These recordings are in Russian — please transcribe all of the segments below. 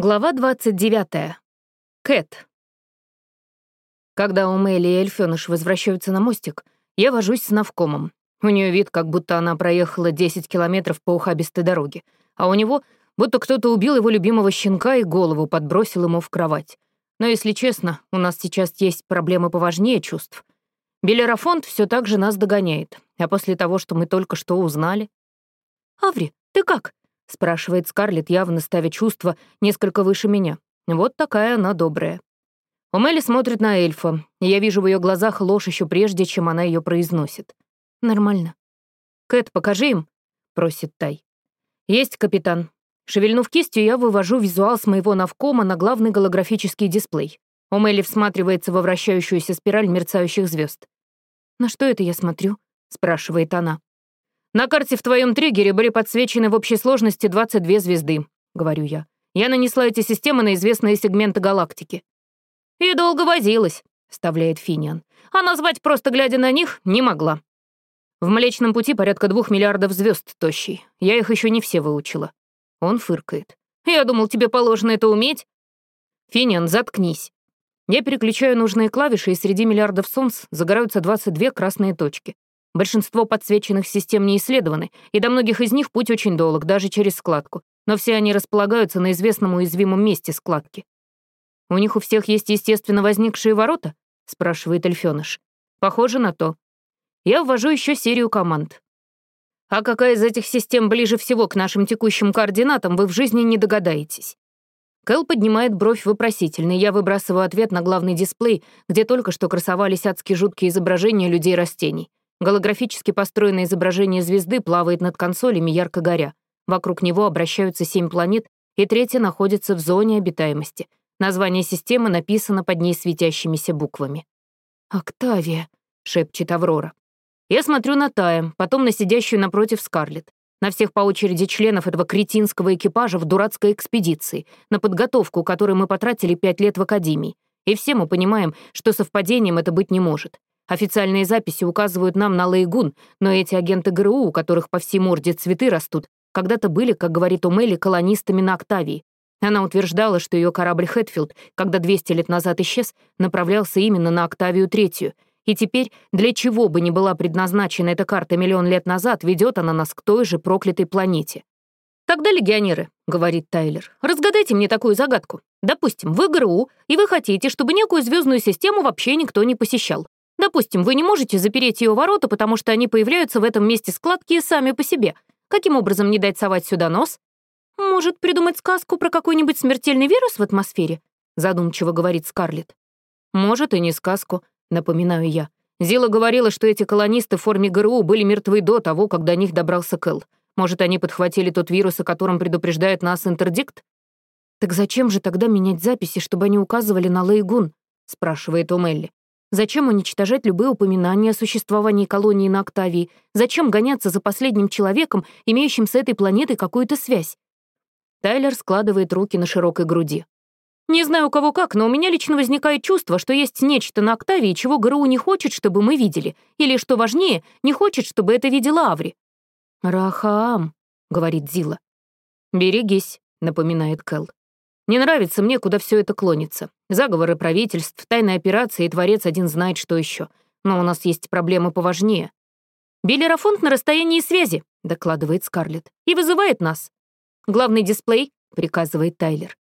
Глава 29. Кэт. Когда у Мэйли и Эльфёныш возвращаются на мостик, я вожусь с навкомом. У нее вид, как будто она проехала 10 километров по ухабистой дороге, а у него будто кто-то убил его любимого щенка и голову подбросил ему в кровать. Но, если честно, у нас сейчас есть проблемы поважнее чувств. Белерафонт все так же нас догоняет, а после того, что мы только что узнали... «Аври, ты как?» — спрашивает Скарлетт, явно ставя чувства несколько выше меня. Вот такая она добрая. Умели смотрит на эльфа, я вижу в ее глазах ложь еще прежде, чем она ее произносит. «Нормально». «Кэт, покажи им», — просит Тай. «Есть, капитан». Шевельнув кистью, я вывожу визуал с моего навкома на главный голографический дисплей. Омели всматривается во вращающуюся спираль мерцающих звезд. «На что это я смотрю?» — спрашивает она. «На карте в твоем триггере были подсвечены в общей сложности 22 звезды», — говорю я. «Я нанесла эти системы на известные сегменты галактики». «И долго возилась», — вставляет Финиан. «А назвать, просто глядя на них, не могла». В Млечном Пути порядка двух миллиардов звезд тощий. Я их еще не все выучила. Он фыркает. «Я думал, тебе положено это уметь». «Финиан, заткнись». Я переключаю нужные клавиши, и среди миллиардов солнц загораются 22 красные точки. Большинство подсвеченных систем не исследованы, и до многих из них путь очень долг, даже через складку, но все они располагаются на известном уязвимом месте складки. «У них у всех есть естественно возникшие ворота?» — спрашивает Эльфёныш. «Похоже на то. Я ввожу еще серию команд. А какая из этих систем ближе всего к нашим текущим координатам, вы в жизни не догадаетесь. Кэл поднимает бровь вопросительно, я выбрасываю ответ на главный дисплей, где только что красовались адски жуткие изображения людей-растений. Голографически построенное изображение звезды плавает над консолями, ярко горя. Вокруг него обращаются семь планет, и третья находится в зоне обитаемости. Название системы написано под ней светящимися буквами. «Октавия», — шепчет Аврора. Я смотрю на Тая, потом на сидящую напротив Скарлетт. На всех по очереди членов этого кретинского экипажа в дурацкой экспедиции, на подготовку, которую мы потратили пять лет в Академии. И все мы понимаем, что совпадением это быть не может. Официальные записи указывают нам на Лейгун, но эти агенты ГРУ, у которых по всей морде цветы растут, когда-то были, как говорит Умели, колонистами на Октавии. Она утверждала, что ее корабль Хэтфилд, когда 200 лет назад исчез, направлялся именно на Октавию Третью. И теперь, для чего бы ни была предназначена эта карта миллион лет назад, ведет она нас к той же проклятой планете. «Тогда, легионеры», — говорит Тайлер, — «разгадайте мне такую загадку. Допустим, вы ГРУ, и вы хотите, чтобы некую звездную систему вообще никто не посещал. Допустим, вы не можете запереть ее ворота, потому что они появляются в этом месте складки сами по себе. Каким образом не дать совать сюда нос? Может, придумать сказку про какой-нибудь смертельный вирус в атмосфере? Задумчиво говорит Скарлетт. Может, и не сказку, напоминаю я. Зила говорила, что эти колонисты в форме ГРУ были мертвы до того, как до них добрался Кэл. Может, они подхватили тот вирус, о котором предупреждает нас интердикт? «Так зачем же тогда менять записи, чтобы они указывали на Лейгун?» — спрашивает Омелли. Зачем уничтожать любые упоминания о существовании колонии на Октавии? Зачем гоняться за последним человеком, имеющим с этой планетой какую-то связь? Тайлер складывает руки на широкой груди. «Не знаю, у кого как, но у меня лично возникает чувство, что есть нечто на Октавии, чего ГРУ не хочет, чтобы мы видели, или, что важнее, не хочет, чтобы это видела Аври». «Рахаам», — говорит Зила. «Берегись», — напоминает Кэл. Не нравится мне, куда все это клонится. Заговоры правительств, тайные операции, и творец один знает, что еще. Но у нас есть проблемы поважнее. «Биллерафонт на расстоянии связи», — докладывает Скарлетт, — «и вызывает нас». «Главный дисплей», — приказывает Тайлер.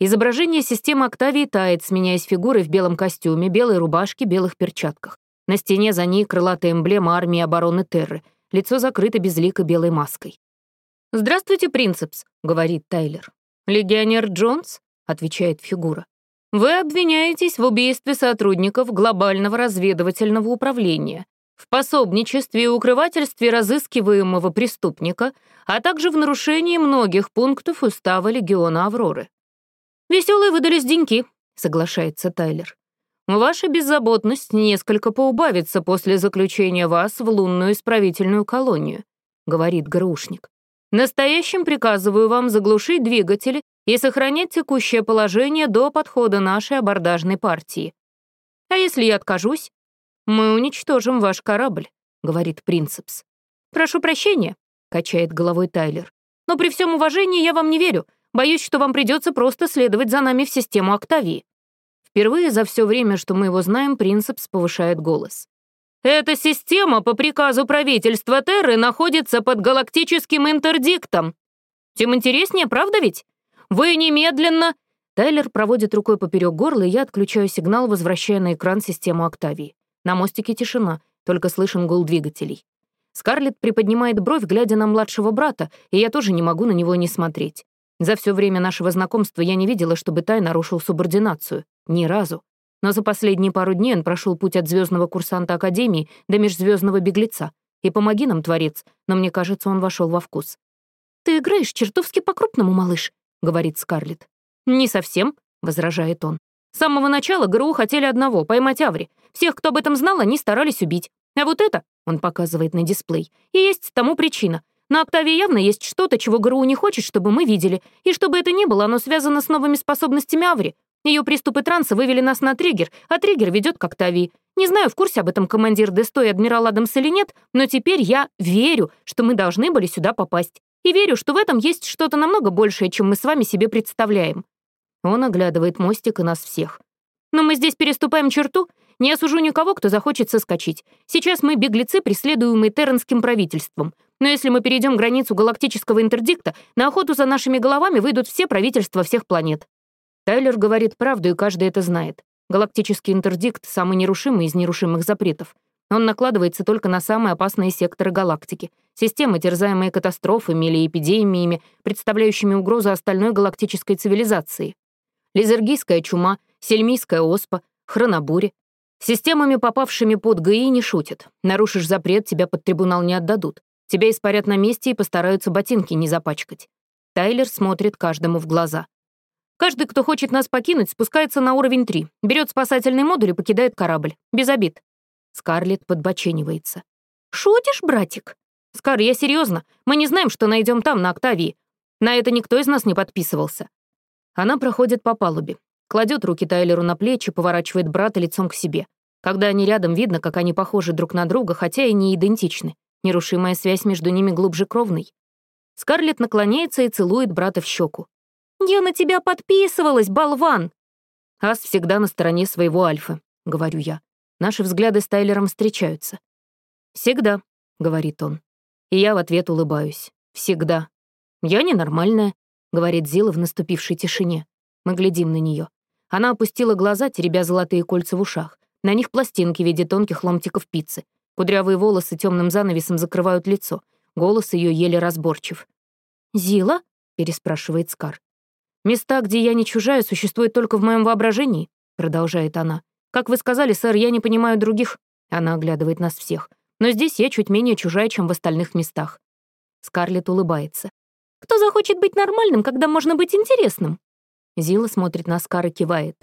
Изображение системы Октавии тает, сменяясь фигурой в белом костюме, белой рубашке, белых перчатках. На стене за ней крылатая эмблема армии обороны Терры, лицо закрыто безлико белой маской. «Здравствуйте, Принцепс», — говорит Тайлер. «Легионер Джонс?» — отвечает фигура. «Вы обвиняетесь в убийстве сотрудников Глобального разведывательного управления, в пособничестве и укрывательстве разыскиваемого преступника, а также в нарушении многих пунктов устава Легиона Авроры». «Веселые выдались деньки», — соглашается Тайлер. «Ваша беззаботность несколько поубавится после заключения вас в лунную исправительную колонию», — говорит грушник. Настоящим приказываю вам заглушить двигатели и сохранять текущее положение до подхода нашей абордажной партии. А если я откажусь? Мы уничтожим ваш корабль, говорит Принцепс. Прошу прощения, качает головой Тайлер. Но при всем уважении я вам не верю. Боюсь, что вам придется просто следовать за нами в систему Октавии». Впервые за все время, что мы его знаем, Принцепс повышает голос. «Эта система по приказу правительства Терры находится под галактическим интердиктом. Тем интереснее, правда ведь? Вы немедленно...» Тайлер проводит рукой поперек горла, и я отключаю сигнал, возвращая на экран систему Октавии. На мостике тишина, только слышен гул двигателей. Скарлетт приподнимает бровь, глядя на младшего брата, и я тоже не могу на него не смотреть. За все время нашего знакомства я не видела, чтобы Тай нарушил субординацию. Ни разу. Но за последние пару дней он прошел путь от звездного курсанта Академии до межзвездного беглеца. И помоги нам, Творец, но мне кажется, он вошел во вкус. «Ты играешь чертовски по-крупному, малыш», — говорит Скарлетт. «Не совсем», — возражает он. «С самого начала ГРУ хотели одного — поймать Аври. Всех, кто об этом знал, они старались убить. А вот это, — он показывает на дисплей, — и есть тому причина. На Октаве явно есть что-то, чего ГРУ не хочет, чтобы мы видели. И чтобы это ни было, оно связано с новыми способностями Аври. Ее приступы транса вывели нас на триггер, а триггер ведет к Октавии. Не знаю, в курсе об этом командир Десто и адмирал Адамс или нет, но теперь я верю, что мы должны были сюда попасть. И верю, что в этом есть что-то намного большее, чем мы с вами себе представляем. Он оглядывает мостик и нас всех. Но мы здесь переступаем черту, не осужу никого, кто захочет соскочить. Сейчас мы беглецы, преследуемые Терренским правительством. Но если мы перейдем границу галактического интердикта, на охоту за нашими головами выйдут все правительства всех планет. Тайлер говорит правду, и каждый это знает. Галактический интердикт — самый нерушимый из нерушимых запретов. Он накладывается только на самые опасные секторы галактики. Системы, терзаемые катастрофами или эпидемиями, представляющими угрозу остальной галактической цивилизации. Лизергийская чума, сельмийская оспа, хронобури, Системами, попавшими под ГИ, не шутят. Нарушишь запрет, тебя под трибунал не отдадут. Тебя испарят на месте и постараются ботинки не запачкать. Тайлер смотрит каждому в глаза. Каждый, кто хочет нас покинуть, спускается на уровень 3, берет спасательный модуль и покидает корабль. Без обид. Скарлетт подбоченивается. «Шутишь, братик?» «Скар, я серьезно. Мы не знаем, что найдем там, на Октавии. На это никто из нас не подписывался». Она проходит по палубе. Кладет руки Тайлеру на плечи, поворачивает брата лицом к себе. Когда они рядом, видно, как они похожи друг на друга, хотя и не идентичны. Нерушимая связь между ними глубже кровной. Скарлетт наклоняется и целует брата в щеку. «Я на тебя подписывалась, болван!» «Ас всегда на стороне своего Альфа», — говорю я. Наши взгляды с Тайлером встречаются. «Всегда», — говорит он. И я в ответ улыбаюсь. «Всегда». «Я ненормальная», — говорит Зила в наступившей тишине. Мы глядим на нее. Она опустила глаза, теребя золотые кольца в ушах. На них пластинки в виде тонких ломтиков пиццы. Кудрявые волосы темным занавесом закрывают лицо. Голос ее еле разборчив. «Зила?» — переспрашивает Скар. «Места, где я не чужая, существуют только в моем воображении», — продолжает она. «Как вы сказали, сэр, я не понимаю других». Она оглядывает нас всех. «Но здесь я чуть менее чужая, чем в остальных местах». Скарлетт улыбается. «Кто захочет быть нормальным, когда можно быть интересным?» Зила смотрит на Скар и кивает.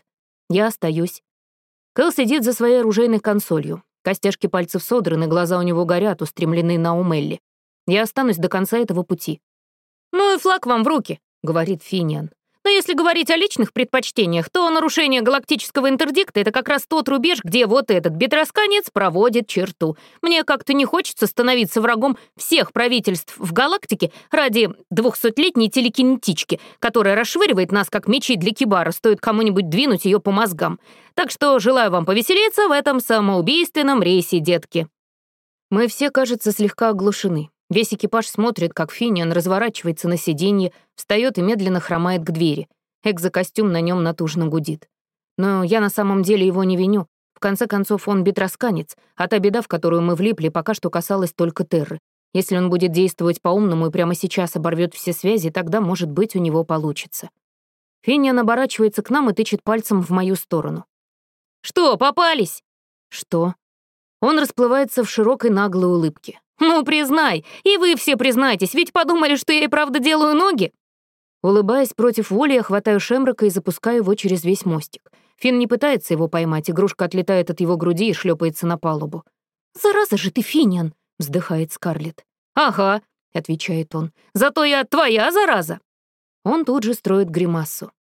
Я остаюсь. Кэл сидит за своей оружейной консолью. Костяшки пальцев содраны, глаза у него горят, устремлены на Умелли. Я останусь до конца этого пути. «Ну и флаг вам в руки», — говорит Финиан. Но если говорить о личных предпочтениях, то нарушение галактического интердикта — это как раз тот рубеж, где вот этот бедросканец проводит черту. Мне как-то не хочется становиться врагом всех правительств в галактике ради двухсотлетней телекинетички, которая расшвыривает нас, как мечи для кибара, стоит кому-нибудь двинуть ее по мозгам. Так что желаю вам повеселиться в этом самоубийственном рейсе, детки. Мы все, кажется, слегка оглушены. Весь экипаж смотрит, как Финиан разворачивается на сиденье, встает и медленно хромает к двери. Экзокостюм на нем натужно гудит. Но я на самом деле его не виню. В конце концов, он бедросканец, а та беда, в которую мы влипли, пока что касалась только Терры. Если он будет действовать по-умному и прямо сейчас оборвет все связи, тогда, может быть, у него получится. Финиан оборачивается к нам и тычет пальцем в мою сторону. «Что, попались?» «Что?» Он расплывается в широкой наглой улыбке. «Ну, признай, и вы все признайтесь, ведь подумали, что я и правда делаю ноги?» Улыбаясь против воли, я хватаю Шемрока и запускаю его через весь мостик. Финн не пытается его поймать, игрушка отлетает от его груди и шлепается на палубу. «Зараза же ты, Финиан!» — вздыхает Скарлетт. «Ага», — отвечает он, — «зато я твоя зараза!» Он тут же строит гримасу.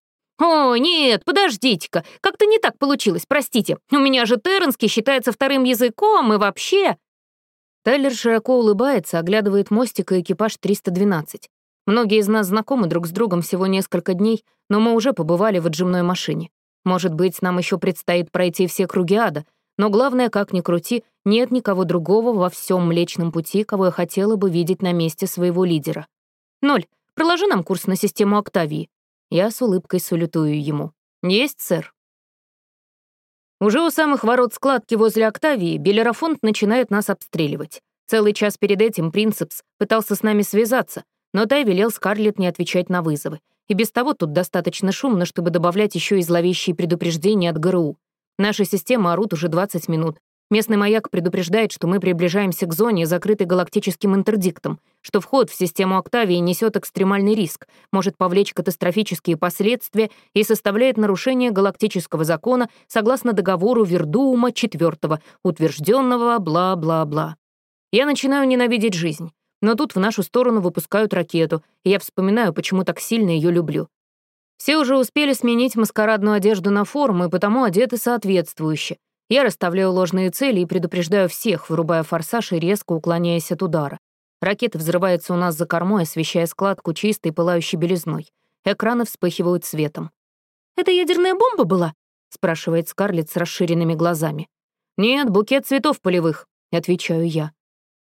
«О, нет, подождите-ка, как-то не так получилось, простите. У меня же Терренский считается вторым языком и вообще...» Тайлер широко улыбается, оглядывает мостик и экипаж 312. Многие из нас знакомы друг с другом всего несколько дней, но мы уже побывали в отжимной машине. Может быть, нам еще предстоит пройти все круги ада, но главное, как ни крути, нет никого другого во всем Млечном Пути, кого я хотела бы видеть на месте своего лидера. Ноль, проложи нам курс на систему Октавии. Я с улыбкой салютую ему. Есть, сэр. Уже у самых ворот складки возле Октавии Белерафонт начинает нас обстреливать. Целый час перед этим Принцепс пытался с нами связаться, но Тай велел Скарлетт не отвечать на вызовы. И без того тут достаточно шумно, чтобы добавлять еще и зловещие предупреждения от ГРУ. Наша система орут уже 20 минут. Местный маяк предупреждает, что мы приближаемся к зоне, закрытой галактическим интердиктом, что вход в систему Октавии несет экстремальный риск, может повлечь катастрофические последствия и составляет нарушение галактического закона согласно договору Вердуума IV, утвержденного бла-бла-бла. Я начинаю ненавидеть жизнь. Но тут в нашу сторону выпускают ракету, и я вспоминаю, почему так сильно ее люблю. Все уже успели сменить маскарадную одежду на форму, и потому одеты соответствующе. Я расставляю ложные цели и предупреждаю всех, вырубая форсаж и резко уклоняясь от удара. Ракета взрывается у нас за кормой, освещая складку чистой пылающей белизной. Экраны вспыхивают светом. «Это ядерная бомба была?» — спрашивает Скарлетт с расширенными глазами. «Нет, букет цветов полевых», — отвечаю я.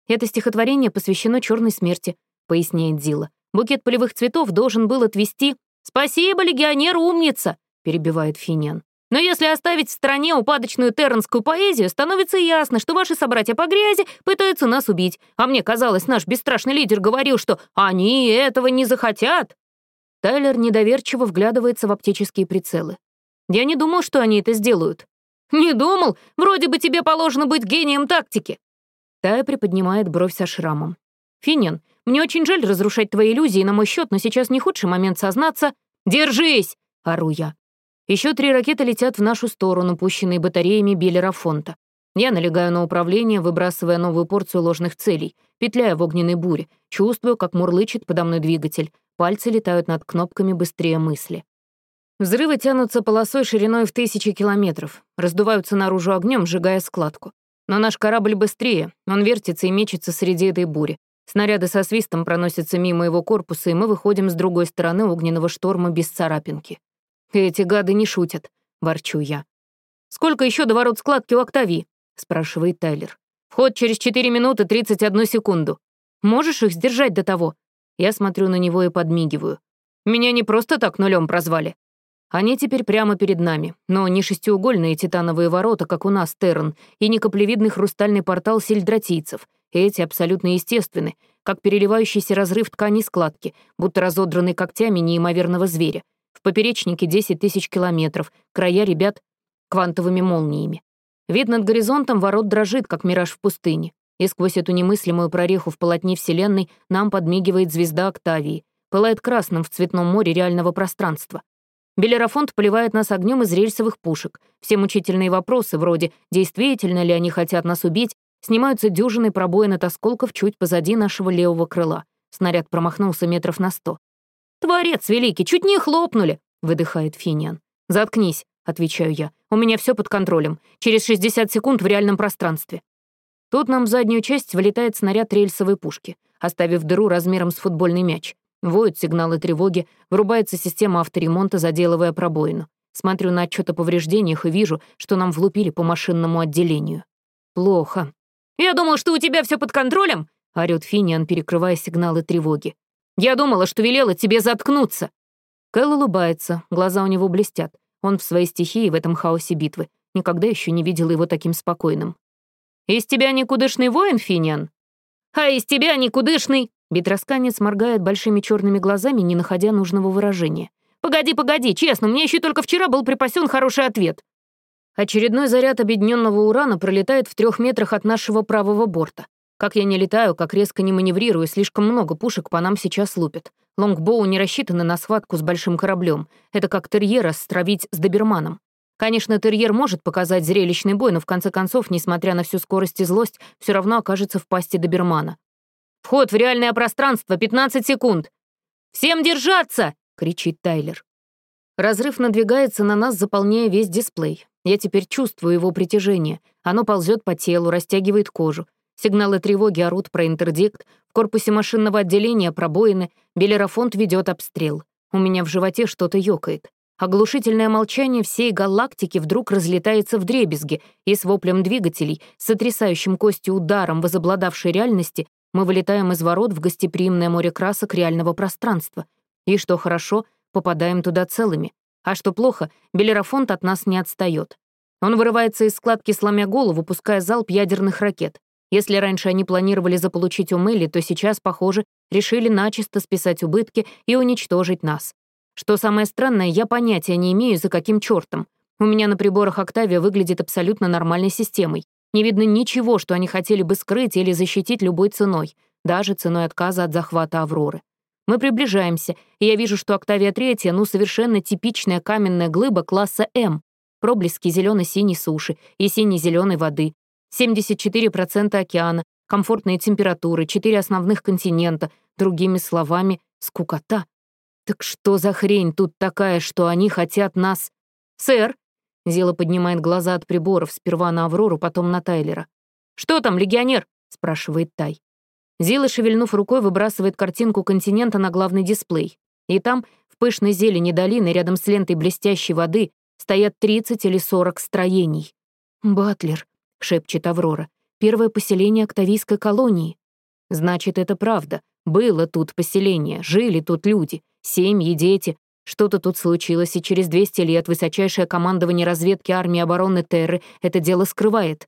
Это стихотворение посвящено черной смерти, поясняет Дила. Букет полевых цветов должен был отвести... «Спасибо, легионер, умница!» — перебивает Финиан. Но если оставить в стороне упадочную терренскую поэзию, становится ясно, что ваши собратья по грязи пытаются нас убить. А мне казалось, наш бесстрашный лидер говорил, что они этого не захотят. Тайлер недоверчиво вглядывается в оптические прицелы. Я не думал, что они это сделают. Не думал? Вроде бы тебе положено быть гением тактики. Тая приподнимает бровь со шрамом. «Финин, мне очень жаль разрушать твои иллюзии на мой счет, но сейчас не худший момент сознаться. Держись!» — ору я. Еще три ракеты летят в нашу сторону, пущенные батареями Биллера Фонта. Я налегаю на управление, выбрасывая новую порцию ложных целей, петляя в огненной буре, чувствую, как мурлычет подо мной двигатель, пальцы летают над кнопками быстрее мысли. Взрывы тянутся полосой шириной в тысячи километров, раздуваются наружу огнем, сжигая складку. Но наш корабль быстрее, он вертится и мечется среди этой бури. Снаряды со свистом проносятся мимо его корпуса, и мы выходим с другой стороны огненного шторма без царапинки. «Эти гады не шутят», — ворчу я. «Сколько еще до ворот складки у Октавии?» — спрашивает Тайлер. «Вход через 4 минуты 31 секунду. Можешь их сдержать до того?» Я смотрю на него и подмигиваю. «Меня не просто так нулем прозвали. Они теперь прямо перед нами, но не шестиугольные титановые ворота, как у нас, Террен, и не каплевидный хрустальный портал сельдратийцев. Эти абсолютно естественны, как переливающийся разрыв ткани складки, будто разодранный когтями неимоверного зверя. В поперечнике 10 тысяч километров, края ребят квантовыми молниями. Вид над горизонтом ворот дрожит, как мираж в пустыне. И сквозь эту немыслимую прореху в полотне Вселенной нам подмигивает звезда Октавии, пылает красным в цветном море реального пространства. Белерафонт поливает нас огнем из рельсовых пушек. Все мучительные вопросы, вроде «действительно ли они хотят нас убить?», снимаются дюжиной пробоин от осколков чуть позади нашего левого крыла. Снаряд промахнулся метров на сто. «Творец великий, чуть не хлопнули!» — выдыхает Финиан. «Заткнись», — отвечаю я. «У меня все под контролем. Через 60 секунд в реальном пространстве». Тут нам в заднюю часть вылетает снаряд рельсовой пушки, оставив дыру размером с футбольный мяч. Воют сигналы тревоги, вырубается система авторемонта, заделывая пробоину. Смотрю на отчет о повреждениях и вижу, что нам влупили по машинному отделению. Плохо. «Я думал, что у тебя все под контролем!» — орёт Финиан, перекрывая сигналы тревоги. «Я думала, что велела тебе заткнуться!» Кэл улыбается, глаза у него блестят. Он в своей стихии в этом хаосе битвы. Никогда еще не видела его таким спокойным. «Из тебя никудышный воин, Финиан?» «А из тебя никудышный...» Бетросканец моргает большими черными глазами, не находя нужного выражения. «Погоди, погоди, честно, мне еще только вчера был припасен хороший ответ». Очередной заряд объединенного урана пролетает в трех метрах от нашего правого борта. Как я не летаю, как резко не маневрирую, слишком много пушек по нам сейчас лупят. Лонгбоу не рассчитаны на схватку с большим кораблем. Это как терьера стравить с доберманом. Конечно, терьер может показать зрелищный бой, но в конце концов, несмотря на всю скорость и злость, все равно окажется в пасти добермана. Вход в реальное пространство, 15 секунд. Всем держаться!» — кричит Тайлер. Разрыв надвигается на нас, заполняя весь дисплей. Я теперь чувствую его притяжение. Оно ползет по телу, растягивает кожу. Сигналы тревоги орут про интердикт, в корпусе машинного отделения пробоины, Белерафонт ведет обстрел. У меня в животе что-то ёкает. Оглушительное молчание всей галактики вдруг разлетается в дребезги, и с воплем двигателей, сотрясающим кости ударом возобладавшей реальности, мы вылетаем из ворот в гостеприимное море красок реального пространства. И что хорошо, попадаем туда целыми. А что плохо, Белерафонт от нас не отстает. Он вырывается из складки, сломя голову, пуская залп ядерных ракет. Если раньше они планировали заполучить Умели, то сейчас, похоже, решили начисто списать убытки и уничтожить нас. Что самое странное, я понятия не имею, за каким чертом. У меня на приборах Октавия выглядит абсолютно нормальной системой. Не видно ничего, что они хотели бы скрыть или защитить любой ценой, даже ценой отказа от захвата Авроры. Мы приближаемся, и я вижу, что Октавия Третья, ну, совершенно типичная каменная глыба класса М, проблески зелено синей суши и сине зеленой воды, 74% океана, комфортные температуры, четыре основных континента, другими словами, скукота. Так что за хрень тут такая, что они хотят нас... «Сэр!» — Зила поднимает глаза от приборов, сперва на Аврору, потом на Тайлера. «Что там, легионер?» — спрашивает Тай. Зила, шевельнув рукой, выбрасывает картинку континента на главный дисплей. И там, в пышной зелени долины, рядом с лентой блестящей воды, стоят 30 или 40 строений. «Батлер», — шепчет Аврора. «Первое поселение Октавийской колонии». «Значит, это правда. Было тут поселение, жили тут люди, семьи, дети. Что-то тут случилось, и через 200 лет высочайшее командование разведки армии обороны Терры это дело скрывает».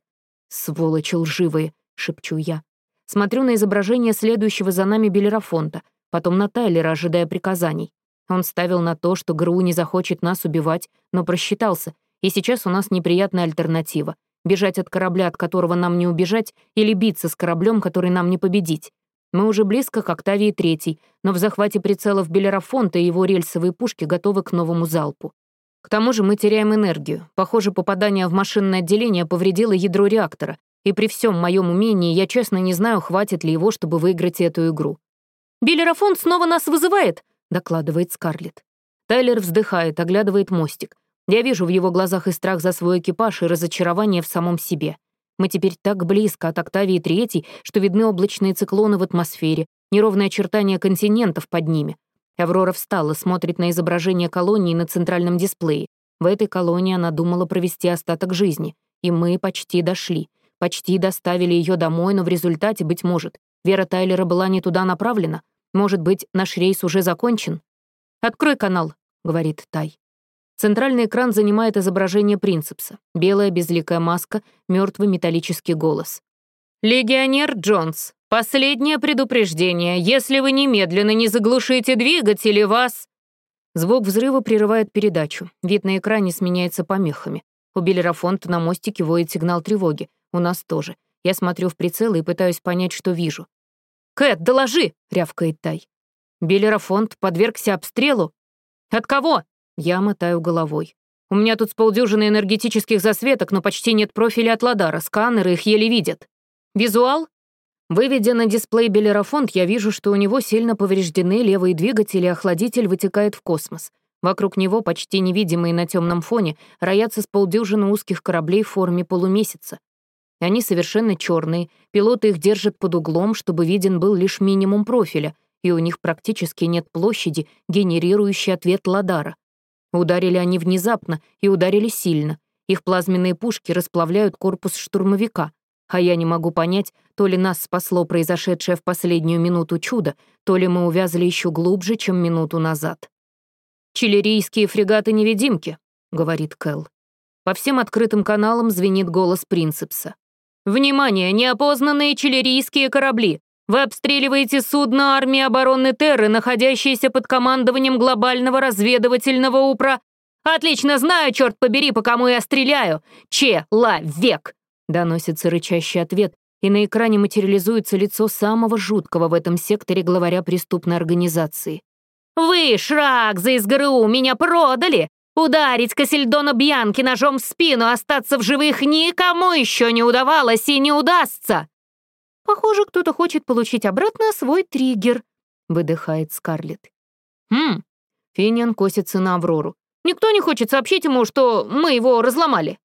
«Сволочи лживые», — шепчу я. Смотрю на изображение следующего за нами Белерафонта, потом на Тайлера, ожидая приказаний. Он ставил на то, что ГРУ не захочет нас убивать, но просчитался, и сейчас у нас неприятная альтернатива бежать от корабля, от которого нам не убежать, или биться с кораблем, который нам не победить. Мы уже близко к Октавии Третьей, но в захвате прицелов Белерафонта и его рельсовые пушки готовы к новому залпу. К тому же мы теряем энергию. Похоже, попадание в машинное отделение повредило ядро реактора, и при всем моем умении я честно не знаю, хватит ли его, чтобы выиграть эту игру. «Белерафонт снова нас вызывает!» — докладывает Скарлетт. Тайлер вздыхает, оглядывает мостик. Я вижу в его глазах и страх за свой экипаж, и разочарование в самом себе. Мы теперь так близко от Октавии Третьей, что видны облачные циклоны в атмосфере, неровные очертания континентов под ними. Аврора встала, смотрит на изображение колонии на центральном дисплее. В этой колонии она думала провести остаток жизни. И мы почти дошли. Почти доставили ее домой, но в результате, быть может, Вера Тайлера была не туда направлена. Может быть, наш рейс уже закончен? «Открой канал», — говорит Тай. Центральный экран занимает изображение принципса. Белая безликая маска, мертвый металлический голос. «Легионер Джонс, последнее предупреждение. Если вы немедленно не заглушите двигатели, вас...» Звук взрыва прерывает передачу. Вид на экране сменяется помехами. У Белерафонта на мостике воет сигнал тревоги. У нас тоже. Я смотрю в прицел и пытаюсь понять, что вижу. «Кэт, доложи!» — рявкает Тай. Белерафонт подвергся обстрелу. «От кого?» Я мотаю головой. У меня тут с полдюжины энергетических засветок, но почти нет профиля от Ладара, сканеры их еле видят. Визуал? Выведя на дисплей Белерафонт, я вижу, что у него сильно повреждены левые двигатели, охладитель вытекает в космос. Вокруг него, почти невидимые на темном фоне, роятся с полдюжины узких кораблей в форме полумесяца. Они совершенно черные, пилоты их держат под углом, чтобы виден был лишь минимум профиля, и у них практически нет площади, генерирующей ответ Ладара. Ударили они внезапно и ударили сильно. Их плазменные пушки расплавляют корпус штурмовика. А я не могу понять, то ли нас спасло произошедшее в последнюю минуту чудо, то ли мы увязли еще глубже, чем минуту назад. «Чилерийские фрегаты-невидимки», — говорит Кэл. По всем открытым каналам звенит голос Принцепса. «Внимание, неопознанные чилерийские корабли! Вы обстреливаете судно армии обороны Терры, находящееся под командованием глобального разведывательного упра... Отлично знаю, черт побери, по кому я стреляю! Че-ла-век! Доносится рычащий ответ, и на экране материализуется лицо самого жуткого в этом секторе главаря преступной организации. «Вы, Шракза из ГРУ, меня продали! Ударить Кассельдона Бьянки ножом в спину, остаться в живых никому еще не удавалось и не удастся!» «Похоже, кто-то хочет получить обратно свой триггер», — выдыхает Скарлетт. «Хм». Финиан косится на Аврору. «Никто не хочет сообщить ему, что мы его разломали».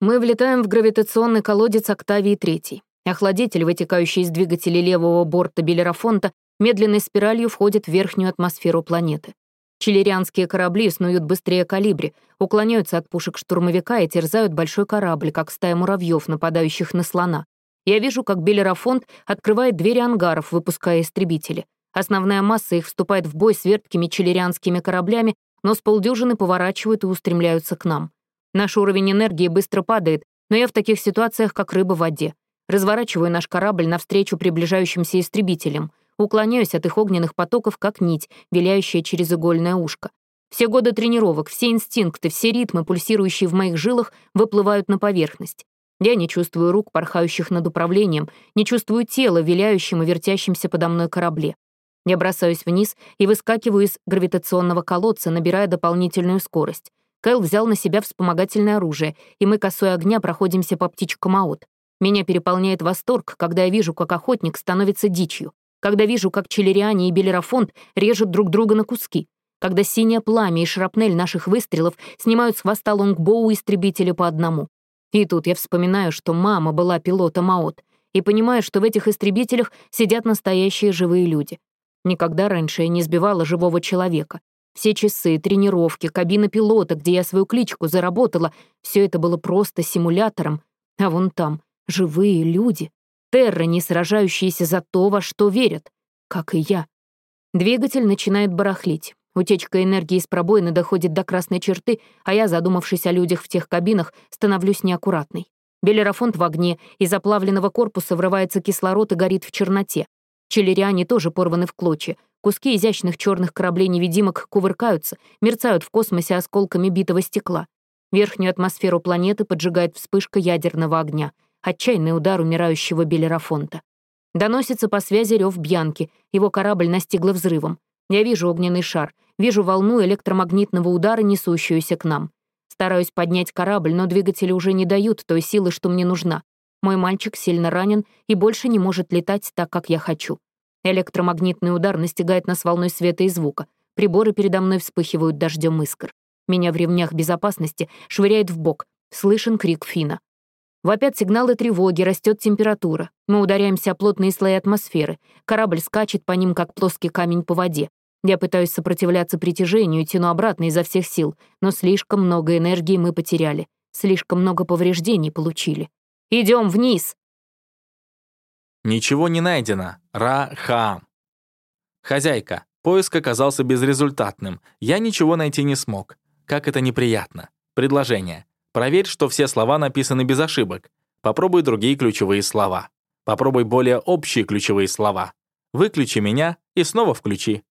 Мы влетаем в гравитационный колодец Октавии Третий. Охладитель, вытекающий из двигателя левого борта Белерафонта, медленной спиралью входит в верхнюю атмосферу планеты. Чилерианские корабли снуют быстрее калибри, уклоняются от пушек штурмовика и терзают большой корабль, как стая муравьев, нападающих на слона. Я вижу, как Белерафонт открывает двери ангаров, выпуская истребители. Основная масса их вступает в бой с верткими чилерианскими кораблями, но с полдюжины поворачивают и устремляются к нам. Наш уровень энергии быстро падает, но я в таких ситуациях, как рыба в воде. Разворачиваю наш корабль навстречу приближающимся истребителям — уклоняюсь от их огненных потоков, как нить, виляющая через игольное ушко. Все годы тренировок, все инстинкты, все ритмы, пульсирующие в моих жилах, выплывают на поверхность. Я не чувствую рук, порхающих над управлением, не чувствую тела, виляющим и вертящимся подо мной корабле. Я бросаюсь вниз и выскакиваю из гравитационного колодца, набирая дополнительную скорость. Кэл взял на себя вспомогательное оружие, и мы косой огня проходимся по птичкам аот. Меня переполняет восторг, когда я вижу, как охотник становится дичью когда вижу, как Челериане и Белерафонт режут друг друга на куски, когда синее пламя и шрапнель наших выстрелов снимают с хвоста лонгбоу истребителя по одному. И тут я вспоминаю, что мама была пилотом АОТ, и понимаю, что в этих истребителях сидят настоящие живые люди. Никогда раньше я не сбивала живого человека. Все часы, тренировки, кабина пилота, где я свою кличку заработала, все это было просто симулятором, а вон там — живые люди. Терры, не сражающиеся за то, во что верят, как и я. Двигатель начинает барахлить. Утечка энергии из пробоины доходит до красной черты, а я, задумавшись о людях в тех кабинах, становлюсь неаккуратной. Белерафонт в огне, из оплавленного корпуса врывается кислород и горит в черноте. Челериане тоже порваны в клочья. Куски изящных черных кораблей-невидимок кувыркаются, мерцают в космосе осколками битого стекла. Верхнюю атмосферу планеты поджигает вспышка ядерного огня — Отчаянный удар умирающего Белерафонта. Доносится по связи рев Бьянки, его корабль настигло взрывом. Я вижу огненный шар, вижу волну электромагнитного удара, несущуюся к нам. Стараюсь поднять корабль, но двигатели уже не дают той силы, что мне нужна. Мой мальчик сильно ранен и больше не может летать так, как я хочу. Электромагнитный удар настигает нас волной света и звука. Приборы передо мной вспыхивают дождем искр. Меня в ремнях безопасности швыряет в бок. Слышен крик Фина. Вопят сигналы тревоги, растет температура. Мы ударяемся о плотные слои атмосферы. Корабль скачет по ним, как плоский камень по воде. Я пытаюсь сопротивляться притяжению и тяну обратно изо всех сил, но слишком много энергии мы потеряли. Слишком много повреждений получили. Идем вниз!» Ничего не найдено. Ра-хам. Хозяйка. Поиск оказался безрезультатным. Я ничего найти не смог. Как это неприятно. Предложение. Проверь, что все слова написаны без ошибок. Попробуй другие ключевые слова. Попробуй более общие ключевые слова. Выключи меня и снова включи.